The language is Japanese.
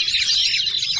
すごい!